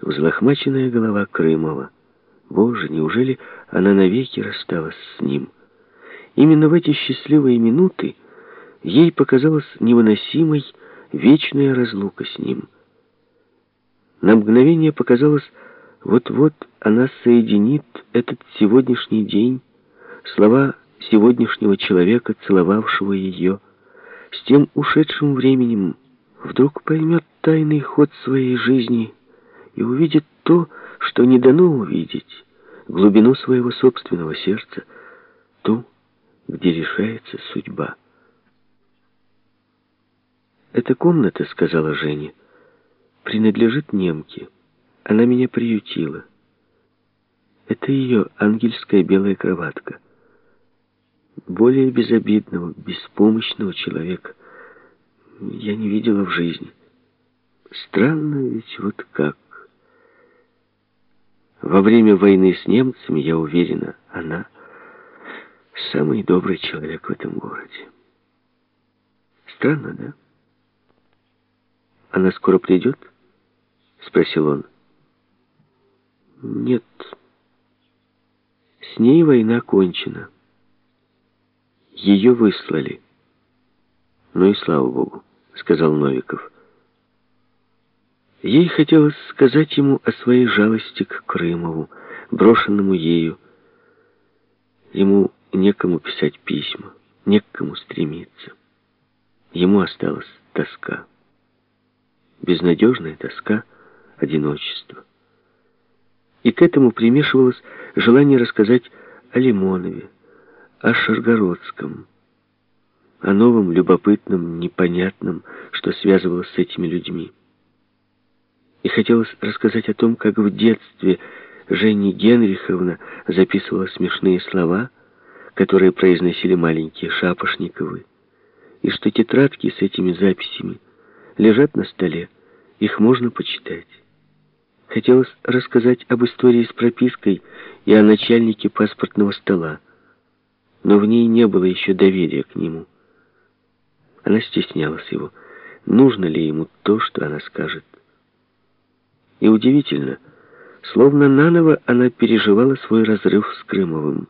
взлохмаченная голова Крымова. Боже, неужели она навеки рассталась с ним? Именно в эти счастливые минуты ей показалась невыносимой вечная разлука с ним. На мгновение показалось, вот-вот она соединит этот сегодняшний день, слова сегодняшнего человека, целовавшего ее, с тем ушедшим временем, вдруг поймет тайный ход своей жизни и увидит то, что не дано увидеть, глубину своего собственного сердца, ту, где решается судьба. «Эта комната, — сказала Женя, — принадлежит немке. Она меня приютила. Это ее ангельская белая кроватка. Более безобидного, беспомощного человека я не видела в жизни. Странно ведь вот как. Во время войны с немцами, я уверена, она самый добрый человек в этом городе. Странно, да? Она скоро придет? Спросил он. Нет. С ней война кончена. Ее выслали. Ну и слава богу, сказал Новиков. Ей хотелось сказать ему о своей жалости к Крымову, брошенному ею. Ему некому писать письма, некому стремиться. Ему осталась тоска. Безнадежная тоска, одиночество. И к этому примешивалось желание рассказать о Лимонове, о Шаргородском, о новом, любопытном, непонятном, что связывалось с этими людьми. И хотелось рассказать о том, как в детстве Женя Генриховна записывала смешные слова, которые произносили маленькие Шапошниковы, и что тетрадки с этими записями лежат на столе, их можно почитать. Хотелось рассказать об истории с пропиской и о начальнике паспортного стола, но в ней не было еще доверия к нему. Она стеснялась его, нужно ли ему то, что она скажет. И удивительно, словно наново она переживала свой разрыв с Крымовым.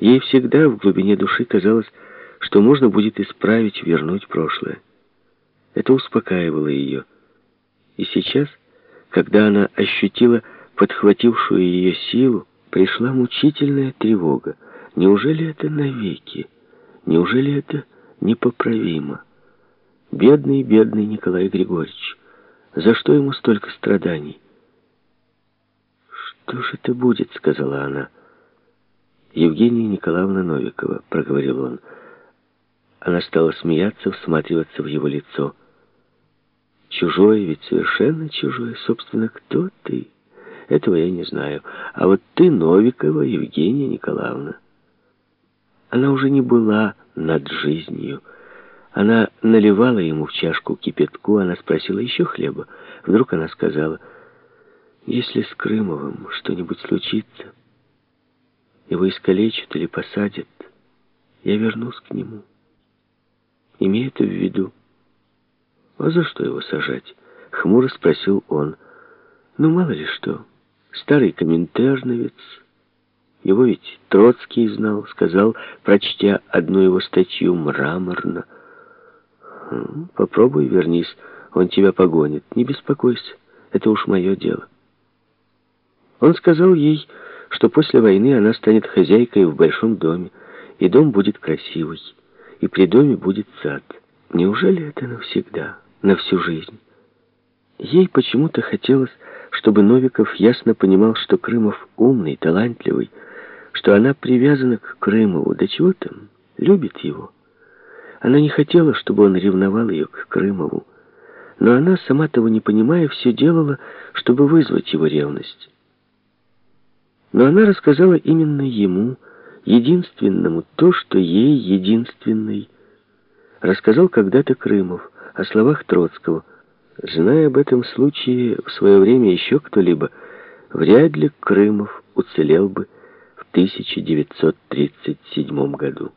Ей всегда в глубине души казалось, что можно будет исправить, вернуть прошлое. Это успокаивало ее. И сейчас, когда она ощутила подхватившую ее силу, пришла мучительная тревога. Неужели это навеки? Неужели это непоправимо? Бедный, бедный Николай Григорьевич. За что ему столько страданий? «Что же это будет?» — сказала она. «Евгения Николаевна Новикова», — проговорил он. Она стала смеяться, всматриваться в его лицо. «Чужой, ведь совершенно чужой. Собственно, кто ты? Этого я не знаю. А вот ты Новикова Евгения Николаевна». Она уже не была над жизнью, — она наливала ему в чашку кипятку, она спросила еще хлеба. Вдруг она сказала, если с Крымовым что-нибудь случится, его искалечат или посадят, я вернусь к нему. Имей это в виду. А за что его сажать? Хмуро спросил он. Ну, мало ли что. Старый коминтерновец. Его ведь Троцкий знал, сказал, прочтя одну его статью мраморно. Попробуй вернись, он тебя погонит. Не беспокойся, это уж мое дело. Он сказал ей, что после войны она станет хозяйкой в большом доме, и дом будет красивый, и при доме будет сад. Неужели это навсегда, на всю жизнь? Ей почему-то хотелось, чтобы Новиков ясно понимал, что Крымов умный, талантливый, что она привязана к Крымову, да чего там, любит его. Она не хотела, чтобы он ревновал ее к Крымову, но она, сама того не понимая, все делала, чтобы вызвать его ревность. Но она рассказала именно ему, единственному, то, что ей единственной. Рассказал когда-то Крымов о словах Троцкого. Зная об этом случае в свое время еще кто-либо, вряд ли Крымов уцелел бы в 1937 году.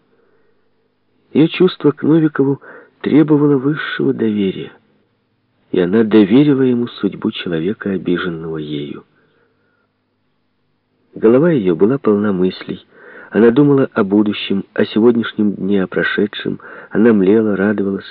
Ее чувство к Новикову требовало высшего доверия. и она доверила ему судьбу человека, обиженного ею. Голова ее была полна мыслей. Она думала о будущем, о сегодняшнем дне, о прошедшем. Она млела, радовалась.